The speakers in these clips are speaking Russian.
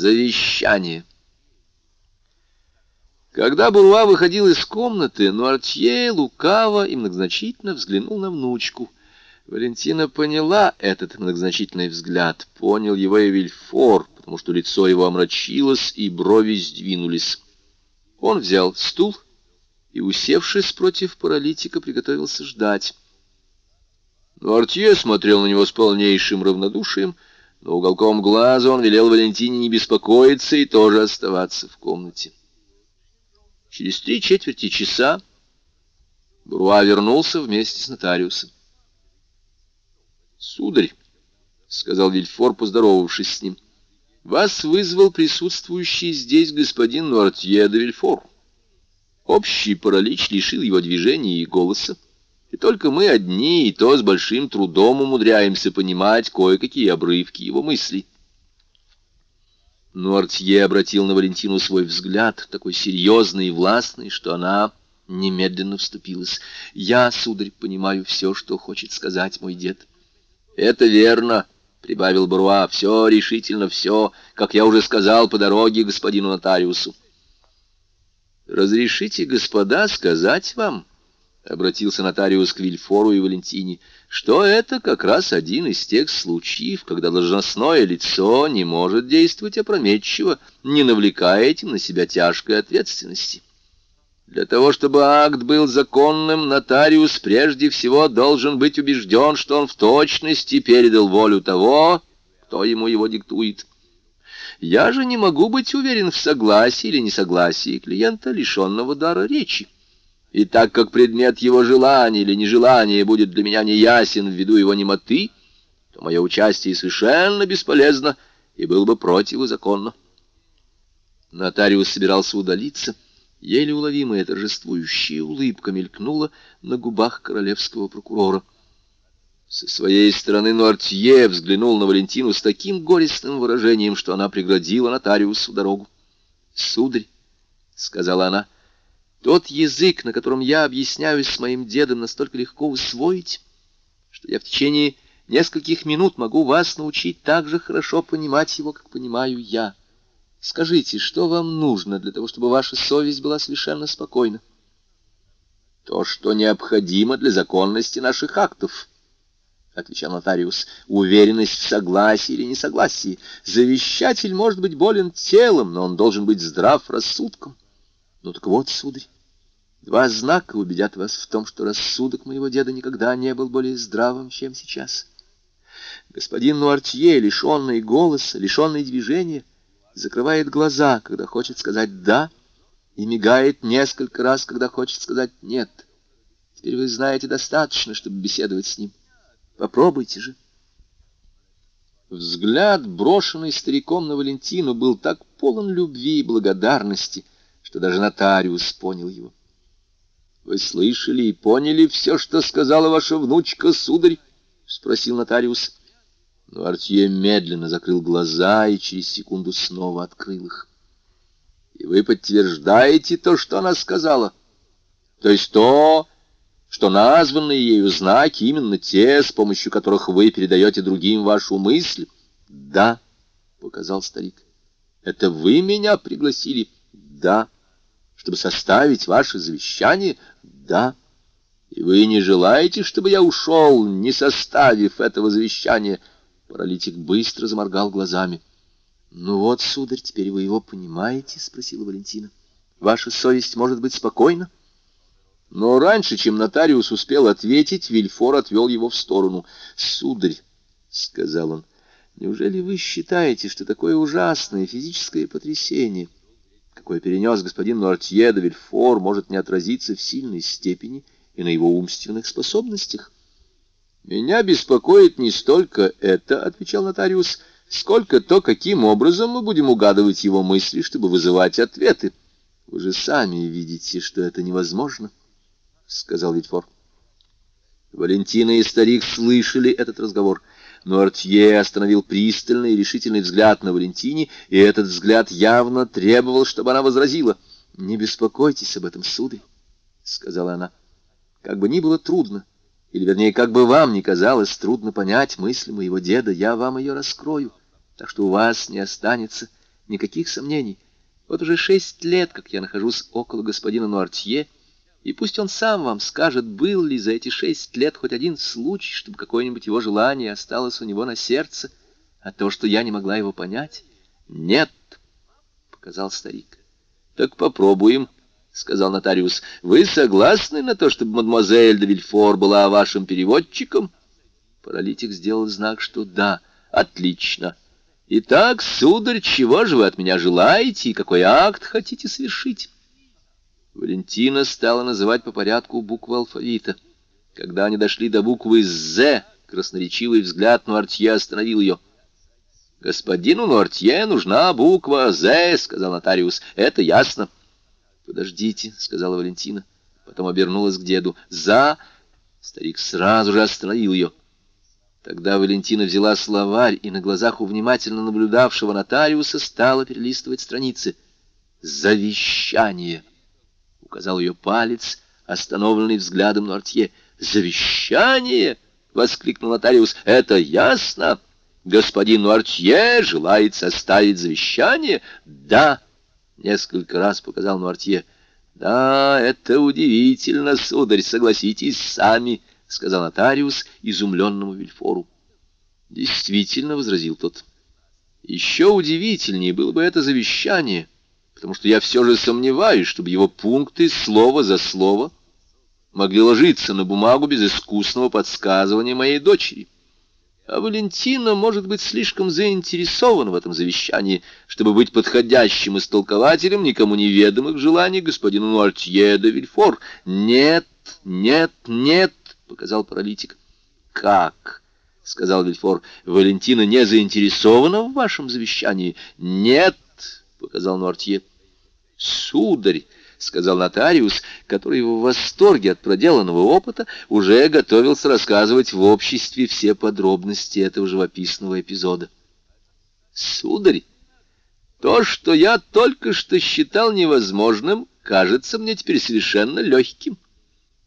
Завещание. Когда Буруа выходил из комнаты, Нуартье лукаво и многозначительно взглянул на внучку. Валентина поняла этот многозначительный взгляд, понял его и Вильфор, потому что лицо его омрачилось и брови сдвинулись. Он взял стул и, усевшись против паралитика, приготовился ждать. Нуартье смотрел на него с полнейшим равнодушием, но уголком глаза он велел Валентине не беспокоиться и тоже оставаться в комнате. Через три четверти часа Бруа вернулся вместе с нотариусом. «Сударь», — сказал Вильфор, поздоровавшись с ним, — «вас вызвал присутствующий здесь господин Нуартье де Вильфор. Общий паралич лишил его движения и голоса. И только мы одни, и то с большим трудом умудряемся понимать кое-какие обрывки его мыслей. Но Артье обратил на Валентину свой взгляд, такой серьезный и властный, что она немедленно вступилась. «Я, сударь, понимаю все, что хочет сказать мой дед». «Это верно», — прибавил Баруа, — «все, решительно все, как я уже сказал по дороге господину нотариусу». «Разрешите, господа, сказать вам...» — обратился нотариус к Вильфору и Валентине, — что это как раз один из тех случаев, когда должностное лицо не может действовать опрометчиво, не навлекая этим на себя тяжкой ответственности. Для того, чтобы акт был законным, нотариус прежде всего должен быть убежден, что он в точности передал волю того, кто ему его диктует. Я же не могу быть уверен в согласии или несогласии клиента, лишенного дара речи. И так как предмет его желания или нежелания будет для меня неясен ввиду его немоты, то мое участие совершенно бесполезно и было бы противозаконно. Нотариус собирался удалиться. Еле уловимая торжествующая улыбка мелькнула на губах королевского прокурора. Со своей стороны Нуартье взглянул на Валентину с таким горестным выражением, что она преградила нотариусу дорогу. «Сударь», — сказала она, — тот язык, на котором я объясняюсь с моим дедом, настолько легко усвоить, что я в течение нескольких минут могу вас научить так же хорошо понимать его, как понимаю я. Скажите, что вам нужно для того, чтобы ваша совесть была совершенно спокойна? То, что необходимо для законности наших актов, — отвечал нотариус, — уверенность в согласии или несогласии. Завещатель может быть болен телом, но он должен быть здрав рассудком. Ну так вот, сударь, два знака убедят вас в том, что рассудок моего деда никогда не был более здравым, чем сейчас. Господин Нуартье, лишенный голоса, лишенный движения, закрывает глаза, когда хочет сказать «да», и мигает несколько раз, когда хочет сказать «нет». Теперь вы знаете достаточно, чтобы беседовать с ним. Попробуйте же. Взгляд, брошенный стариком на Валентину, был так полон любви и благодарности, что даже нотариус понял его. «Вы слышали и поняли все, что сказала ваша внучка, сударь?» — спросил нотариус. Но Артье медленно закрыл глаза и через секунду снова открыл их. «И вы подтверждаете то, что она сказала? То есть то, что названные ею знаки именно те, с помощью которых вы передаете другим вашу мысль?» «Да», — показал старик. «Это вы меня пригласили?» «Да» чтобы составить ваше завещание? Да. И вы не желаете, чтобы я ушел, не составив этого завещания? Паралитик быстро заморгал глазами. Ну вот, сударь, теперь вы его понимаете? Спросила Валентина. Ваша совесть может быть спокойна? Но раньше, чем нотариус успел ответить, Вильфор отвел его в сторону. «Сударь», — сказал он, — «неужели вы считаете, что такое ужасное физическое потрясение...» какое перенес господин Нуартье де Вильфор, может не отразиться в сильной степени и на его умственных способностях. «Меня беспокоит не столько это, — отвечал нотариус, — сколько то, каким образом мы будем угадывать его мысли, чтобы вызывать ответы. Вы же сами видите, что это невозможно, — сказал Вильфор. Валентина и старик слышали этот разговор — но Артье остановил пристальный и решительный взгляд на Валентине, и этот взгляд явно требовал, чтобы она возразила. «Не беспокойтесь об этом, сударь», — сказала она. «Как бы ни было трудно, или, вернее, как бы вам ни казалось трудно понять мысли моего деда, я вам ее раскрою, так что у вас не останется Никаких сомнений. Вот уже шесть лет, как я нахожусь около господина Нуартье, и пусть он сам вам скажет, был ли за эти шесть лет хоть один случай, чтобы какое-нибудь его желание осталось у него на сердце от того, что я не могла его понять. Нет, — показал старик. Так попробуем, — сказал нотариус. Вы согласны на то, чтобы мадемуазель де Вильфор была вашим переводчиком? Паралитик сделал знак, что да. Отлично. Итак, сударь, чего же вы от меня желаете и какой акт хотите совершить? Валентина стала называть по порядку буквы алфавита. Когда они дошли до буквы «З», красноречивый взгляд Нуартье остановил ее. «Господину Нуартье нужна буква «З», — сказал нотариус. «Это ясно». «Подождите», — сказала Валентина. Потом обернулась к деду. «За...» Старик сразу же остановил ее. Тогда Валентина взяла словарь и на глазах у внимательно наблюдавшего нотариуса стала перелистывать страницы. «Завещание!» — указал ее палец, остановленный взглядом Нортье. «Завещание!» — воскликнул нотариус. «Это ясно! Господин Нуартье желает составить завещание?» «Да!» — несколько раз показал Нуартье. «Да, это удивительно, сударь, согласитесь сами!» — сказал нотариус изумленному Вильфору. «Действительно», — возразил тот, — «еще удивительнее было бы это завещание, потому что я все же сомневаюсь, чтобы его пункты слово за слово могли ложиться на бумагу без искусного подсказывания моей дочери. А Валентина может быть слишком заинтересована в этом завещании, чтобы быть подходящим истолкователем никому неведомых желаний господина Нуартье де Вильфор. Нет, нет, нет, показал паралитик. «Как?» — сказал Вильфор. «Валентина не заинтересована в вашем завещании?» «Нет!» — показал Нуартье. «Сударь!» — сказал нотариус, который в восторге от проделанного опыта уже готовился рассказывать в обществе все подробности этого живописного эпизода. «Сударь, то, что я только что считал невозможным, кажется мне теперь совершенно легким».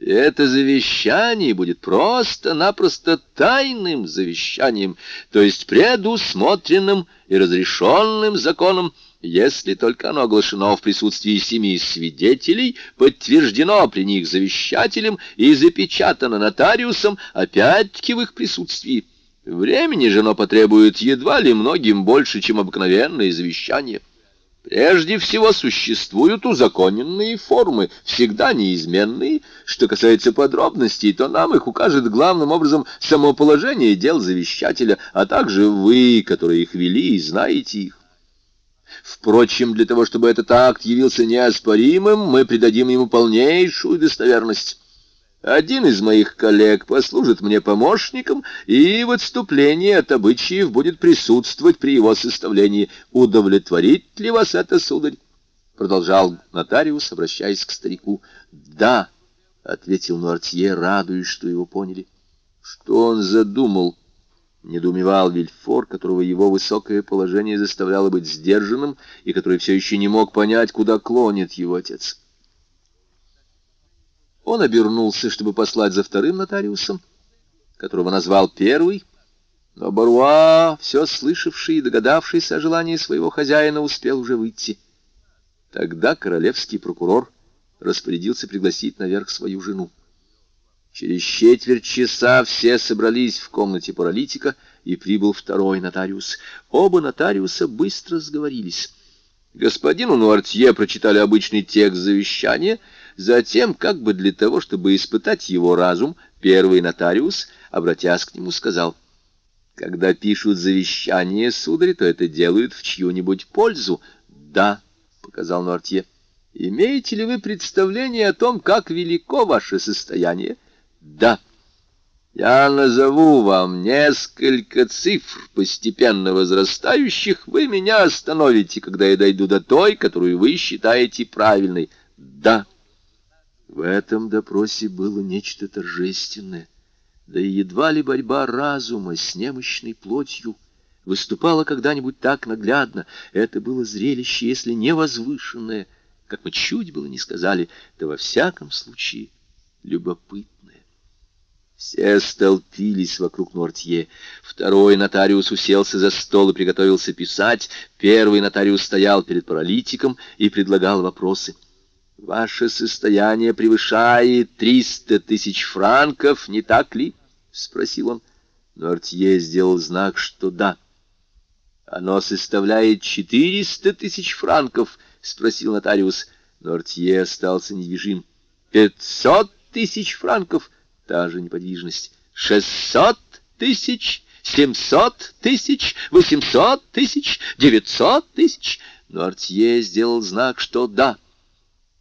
Это завещание будет просто-напросто тайным завещанием, то есть предусмотренным и разрешенным законом, если только оно оглашено в присутствии семи свидетелей, подтверждено при них завещателем и запечатано нотариусом, опять-таки в их присутствии. Времени же оно потребует едва ли многим больше, чем обыкновенное завещание. Прежде всего существуют узаконенные формы, всегда неизменные. Что касается подробностей, то нам их укажет главным образом само положение дел завещателя, а также вы, которые их вели, знаете их. Впрочем, для того, чтобы этот акт явился неоспоримым, мы придадим ему полнейшую достоверность. Один из моих коллег послужит мне помощником и в отступлении от обычаев будет присутствовать при его составлении. Удовлетворит ли вас это, сударь? Продолжал нотариус, обращаясь к старику. Да, ответил Нуартье, радуясь, что его поняли. Что он задумал? Недоумевал Вильфор, которого его высокое положение заставляло быть сдержанным и который все еще не мог понять, куда клонит его отец. Он обернулся, чтобы послать за вторым нотариусом, которого назвал первый, но Баруа, все слышавший и догадавшийся о желании своего хозяина, успел уже выйти. Тогда королевский прокурор распорядился пригласить наверх свою жену. Через четверть часа все собрались в комнате паралитика, и прибыл второй нотариус. Оба нотариуса быстро сговорились. Господину Нуартье прочитали обычный текст завещания — Затем, как бы для того, чтобы испытать его разум, первый нотариус, обратясь к нему, сказал, «Когда пишут завещание, сударь, то это делают в чью-нибудь пользу». «Да», — показал Нортье. «Имеете ли вы представление о том, как велико ваше состояние?» «Да». Я назову вам несколько цифр, постепенно возрастающих. Вы меня остановите, когда я дойду до той, которую вы считаете правильной. Да. В этом допросе было нечто торжественное, да и едва ли борьба разума с немощной плотью выступала когда-нибудь так наглядно. Это было зрелище, если не возвышенное, как мы чуть было не сказали, да во всяком случае любопытное. Все столпились вокруг Нуартье. Второй нотариус уселся за стол и приготовился писать. Первый нотариус стоял перед паралитиком и предлагал вопросы. «Ваше состояние превышает триста тысяч франков, не так ли?» — спросил он. Нуартье сделал знак, что да. «Оно составляет четыреста тысяч франков?» — спросил нотариус. Нуартье остался недвижим. «Пятьсот тысяч франков!» Та же неподвижность. «Шестьсот тысяч!» семьсот тысяч, восемьсот тысяч, девятьсот тысяч. Но Артье сделал знак, что да.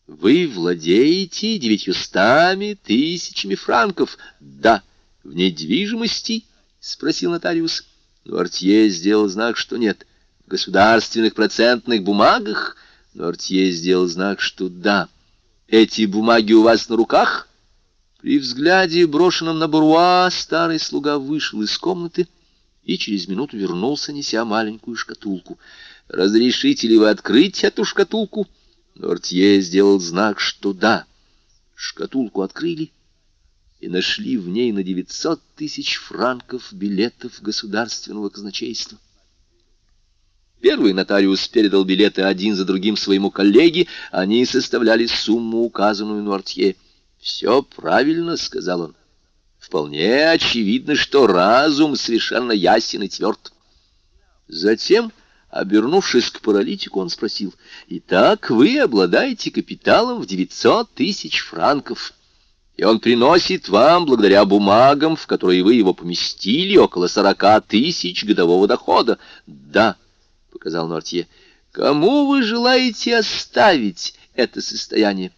Вы владеете девятьюстами тысячами франков. Да. В недвижимости? Спросил нотариус. Но Артье сделал знак, что нет. В государственных процентных бумагах? Но Артье сделал знак, что да. Эти бумаги у вас на руках? При взгляде, брошенном на Буруа, старый слуга вышел из комнаты и через минуту вернулся, неся маленькую шкатулку. «Разрешите ли вы открыть эту шкатулку?» Нортье сделал знак, что да. Шкатулку открыли и нашли в ней на девятьсот тысяч франков билетов государственного казначейства. Первый нотариус передал билеты один за другим своему коллеге, они составляли сумму, указанную Нортье. «Все правильно», — сказал он. «Вполне очевидно, что разум совершенно ясен и тверд». Затем, обернувшись к паралитику, он спросил, «Итак, вы обладаете капиталом в девятьсот тысяч франков, и он приносит вам, благодаря бумагам, в которые вы его поместили, около сорока тысяч годового дохода». «Да», — показал Нортье, — «кому вы желаете оставить это состояние?»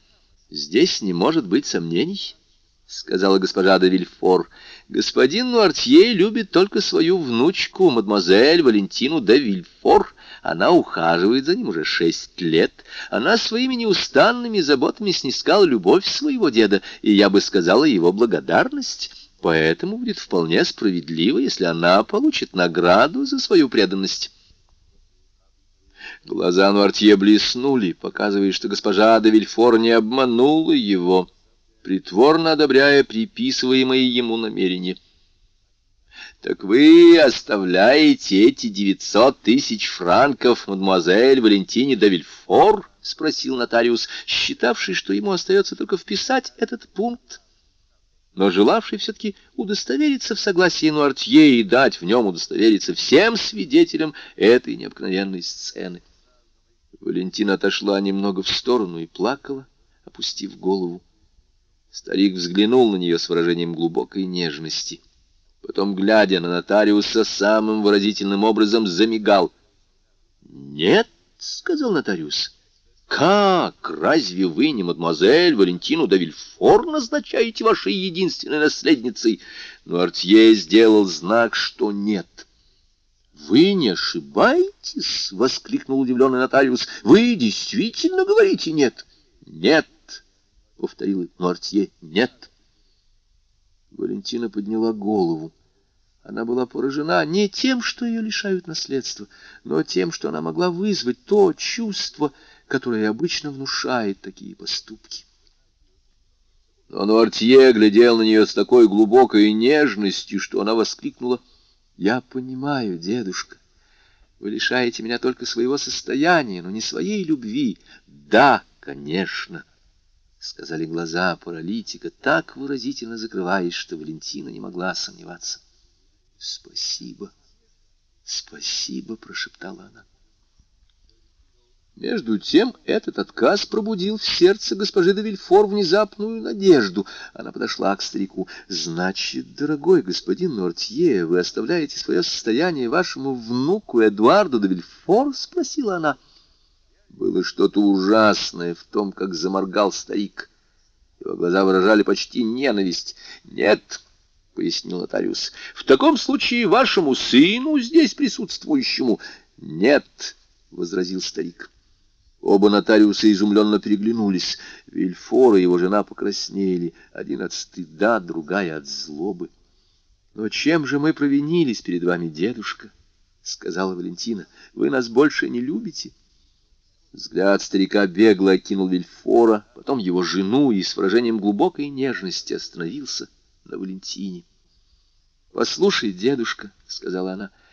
«Здесь не может быть сомнений», — сказала госпожа де Вильфор. «Господин Нуартье любит только свою внучку, мадемуазель Валентину де Вильфор. Она ухаживает за ним уже шесть лет. Она своими неустанными заботами снискала любовь своего деда, и я бы сказала его благодарность». Поэтому будет вполне справедливо, если она получит награду за свою преданность. Глаза Нуартье блеснули, показывая, что госпожа де Вильфор не обманула его, притворно одобряя приписываемые ему намерения. «Так вы оставляете эти девятьсот тысяч франков мадемуазель Валентине де Вильфор?» — спросил нотариус, считавший, что ему остается только вписать этот пункт, но желавший все-таки удостовериться в согласии Нуартье и дать в нем удостовериться всем свидетелям этой необыкновенной сцены. Валентина отошла немного в сторону и плакала, опустив голову. Старик взглянул на нее с выражением глубокой нежности. Потом, глядя на нотариуса, самым выразительным образом замигал. «Нет», — сказал нотариус, — «как? Разве вы не мадемуазель Валентину де Вильфор назначаете вашей единственной наследницей?» Но Артье сделал знак, что нет. «Вы не ошибаетесь?» — воскликнул удивленный нотариус. «Вы действительно говорите нет?» «Нет», — повторил Нуартье, — «нет». Валентина подняла голову. Она была поражена не тем, что ее лишают наследства, но тем, что она могла вызвать то чувство, которое обычно внушает такие поступки. Но Нуартье глядел на нее с такой глубокой нежностью, что она воскликнула — я понимаю, дедушка, вы лишаете меня только своего состояния, но не своей любви. Да, конечно, — сказали глаза паралитика, так выразительно закрываясь, что Валентина не могла сомневаться. Спасибо, спасибо, — прошептала она. Между тем этот отказ пробудил в сердце госпожи де Вильфор внезапную надежду. Она подошла к старику. «Значит, дорогой господин Нортье, вы оставляете свое состояние вашему внуку Эдуарду де Вильфор?» — спросила она. Было что-то ужасное в том, как заморгал старик. Его глаза выражали почти ненависть. «Нет», — пояснил нотариус, — «в таком случае вашему сыну, здесь присутствующему...» «Нет», — возразил старик. Оба нотариуса изумленно переглянулись. Вильфор и его жена покраснели, один от стыда, другая от злобы. «Но чем же мы провинились перед вами, дедушка?» — сказала Валентина. «Вы нас больше не любите?» Взгляд старика бегло окинул Вильфора, потом его жену и с выражением глубокой нежности остановился на Валентине. «Послушай, дедушка», — сказала она, —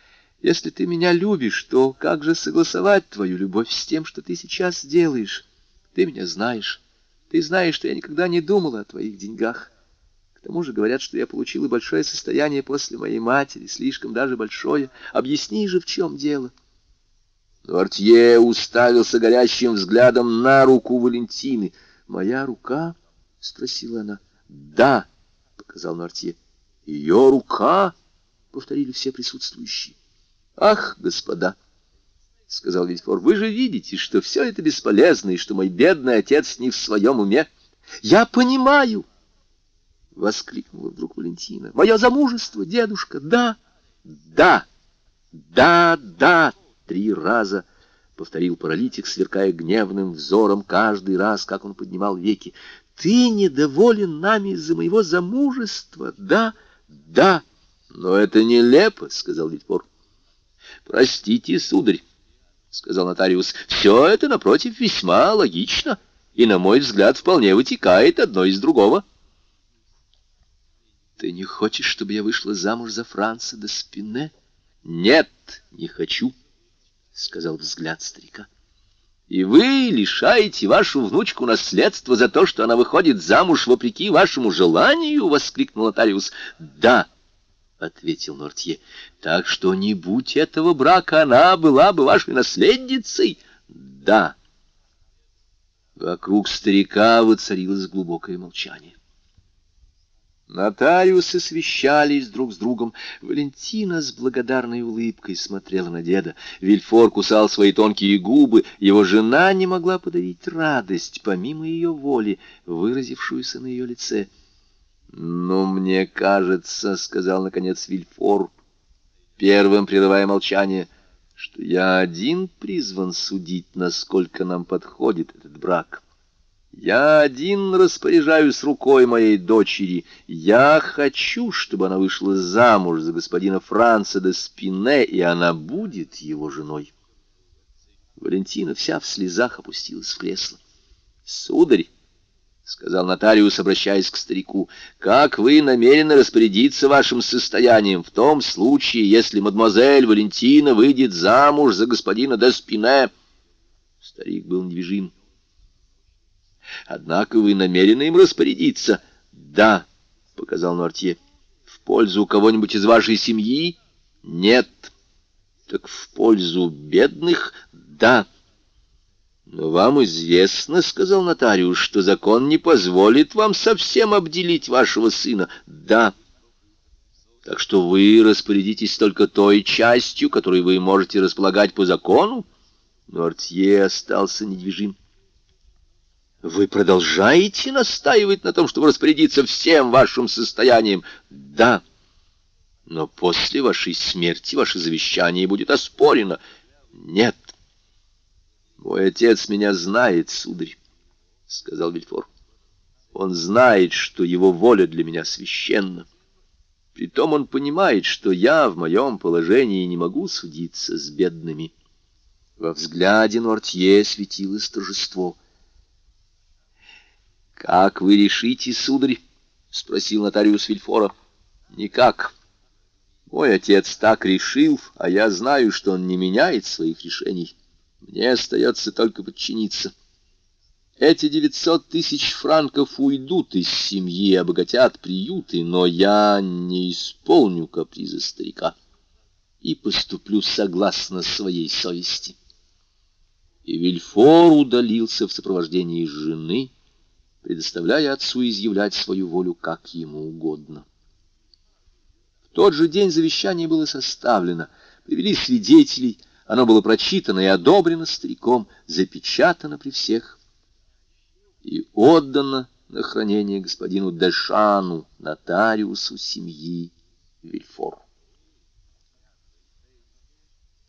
«если ты меня любишь, то как же согласовать твою любовь с тем, что ты сейчас делаешь? Ты меня знаешь. Ты знаешь, что я никогда не думала о твоих деньгах. К тому же говорят, что я получила большое состояние после моей матери, слишком даже большое. Объясни же, в чем дело». Нуартье уставился горящим взглядом на руку Валентины. «Моя рука?» — спросила она. «Да», — показал Нуартье. «Ее рука?» — повторили все присутствующие. «Ах, господа!» — сказал Вильфор, — «вы же видите, что все это бесполезно, и что мой бедный отец не в своем уме». «Я понимаю!» — воскликнула вдруг Валентина. «Мое замужество, дедушка, да, да, да, да!» Три раза повторил паралитик, сверкая гневным взором каждый раз, как он поднимал веки. «Ты недоволен нами из-за моего замужества, да?» Да, но это нелепо, — сказал Вильфор. Простите, сударь, — сказал нотариус, — все это, напротив, весьма логично и, на мой взгляд, вполне вытекает одно из другого. Ты не хочешь, чтобы я вышла замуж за Франца до Спине? Нет, не хочу, — сказал взгляд старика. И вы лишаете вашу внучку наследства за то, что она выходит замуж вопреки вашему желанию? — воскликнул нотариус. — Да, — ответил Нортье. — Так что не будь этого брака, она была бы вашей наследницей. — Да. Вокруг старика воцарилось глубокое молчание. Нотариусы свещались друг с другом. Валентина с благодарной улыбкой смотрела на деда. Вильфор кусал свои тонкие губы. Его жена не могла подавить радость, помимо ее воли, выразившуюся на ее лице. «Ну, мне кажется, — сказал, наконец, Вильфор, первым прерывая молчание, — что я один призван судить, насколько нам подходит этот брак». Я один распоряжаюсь рукой моей дочери. Я хочу, чтобы она вышла замуж за господина Франца де Спине, и она будет его женой. Валентина вся в слезах опустилась в кресло. «Сударь», — сказал нотариус, обращаясь к старику, — «как вы намерены распорядиться вашим состоянием в том случае, если мадемуазель Валентина выйдет замуж за господина де Спине?» Старик был недвижим. Однако вы намерены им распорядиться? Да, показал Нортье. В пользу кого-нибудь из вашей семьи? Нет. Так в пользу бедных? Да. Но вам известно, сказал нотариус, что закон не позволит вам совсем обделить вашего сына. Да. Так что вы распорядитесь только той частью, которой вы можете располагать по закону? Нортье остался недвижим. Вы продолжаете настаивать на том, чтобы распорядиться всем вашим состоянием? Да. Но после вашей смерти ваше завещание будет оспорено. Нет. Мой отец меня знает, сударь, — сказал Вильфор. Он знает, что его воля для меня священна. Притом он понимает, что я в моем положении не могу судиться с бедными. Во взгляде Нортье светилось торжество — «Как вы решите, сударь?» — спросил нотариус Вильфора. «Никак. Мой отец так решил, а я знаю, что он не меняет своих решений. Мне остается только подчиниться. Эти девятьсот тысяч франков уйдут из семьи обогатят приюты, но я не исполню капризы старика и поступлю согласно своей совести». И Вильфор удалился в сопровождении жены, — предоставляя отцу изъявлять свою волю как ему угодно. В тот же день завещание было составлено, привели свидетелей, оно было прочитано и одобрено стариком, запечатано при всех и отдано на хранение господину Дешану, нотариусу семьи Вильфор.